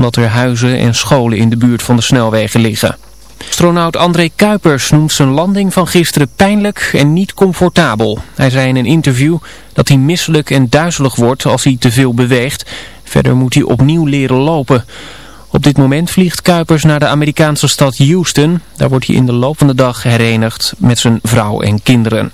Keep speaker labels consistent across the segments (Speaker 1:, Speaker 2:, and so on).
Speaker 1: omdat er huizen en scholen in de buurt van de snelwegen liggen. Astronaut André Kuipers noemt zijn landing van gisteren pijnlijk en niet comfortabel. Hij zei in een interview dat hij misselijk en duizelig wordt als hij te veel beweegt. Verder moet hij opnieuw leren lopen. Op dit moment vliegt Kuipers naar de Amerikaanse stad Houston. Daar wordt hij in de loop van de dag herenigd met zijn vrouw en kinderen.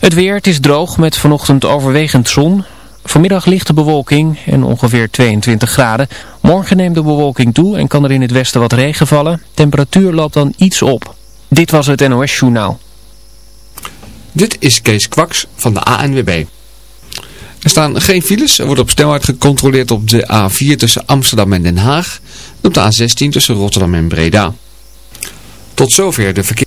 Speaker 1: Het weer, het is droog met vanochtend overwegend zon. Vanmiddag lichte bewolking en ongeveer 22 graden. Morgen neemt de bewolking toe en kan er in het westen wat regen vallen. Temperatuur loopt dan iets op. Dit was het NOS Journaal.
Speaker 2: Dit is Kees Kwaks van de ANWB. Er staan geen files. Er wordt op snelheid gecontroleerd op de A4 tussen Amsterdam en Den Haag. En op de A16 tussen Rotterdam en Breda. Tot zover de verkeer.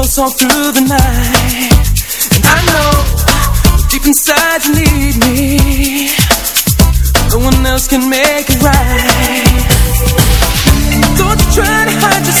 Speaker 3: Close all through the night. And I know deep inside you need me. No one else can make it right. Don't you try to hide your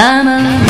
Speaker 4: Bama.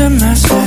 Speaker 5: a
Speaker 6: mess.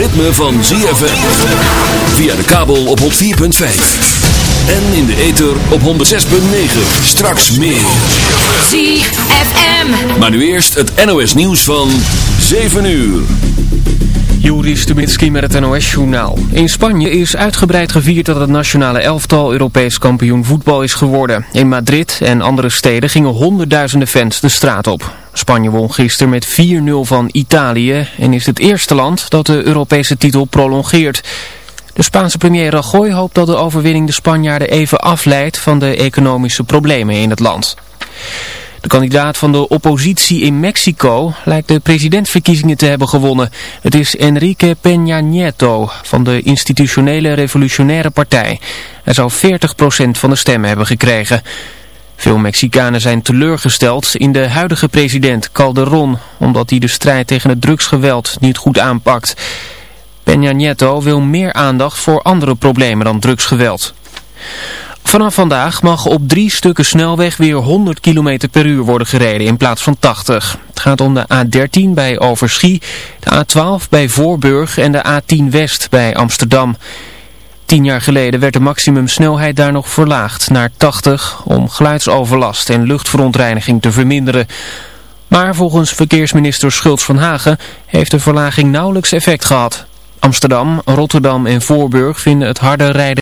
Speaker 6: Ritme van ZFM. Via de kabel op 104.5. En in de ether op 106.9. Straks meer.
Speaker 3: ZFM.
Speaker 6: Maar nu eerst het NOS nieuws van 7 uur.
Speaker 1: Juri Stubenitski met het NOS-journaal. In Spanje is uitgebreid gevierd dat het nationale elftal Europees kampioen voetbal is geworden. In Madrid en andere steden gingen honderdduizenden fans de straat op. Spanje won gisteren met 4-0 van Italië en is het eerste land dat de Europese titel prolongeert. De Spaanse premier Rajoy hoopt dat de overwinning de Spanjaarden even afleidt van de economische problemen in het land. De kandidaat van de oppositie in Mexico lijkt de presidentsverkiezingen te hebben gewonnen. Het is Enrique Peña Nieto van de institutionele revolutionaire partij. Hij zou 40% van de stemmen hebben gekregen. Veel Mexicanen zijn teleurgesteld in de huidige president Calderon, omdat hij de strijd tegen het drugsgeweld niet goed aanpakt. Peña Nieto wil meer aandacht voor andere problemen dan drugsgeweld. Vanaf vandaag mag op drie stukken snelweg weer 100 km per uur worden gereden in plaats van 80. Het gaat om de A13 bij Overschie, de A12 bij Voorburg en de A10 West bij Amsterdam. Tien jaar geleden werd de maximumsnelheid daar nog verlaagd naar 80 om geluidsoverlast en luchtverontreiniging te verminderen. Maar volgens verkeersminister Schultz van Hagen heeft de verlaging nauwelijks effect gehad. Amsterdam, Rotterdam en Voorburg vinden het harde rijden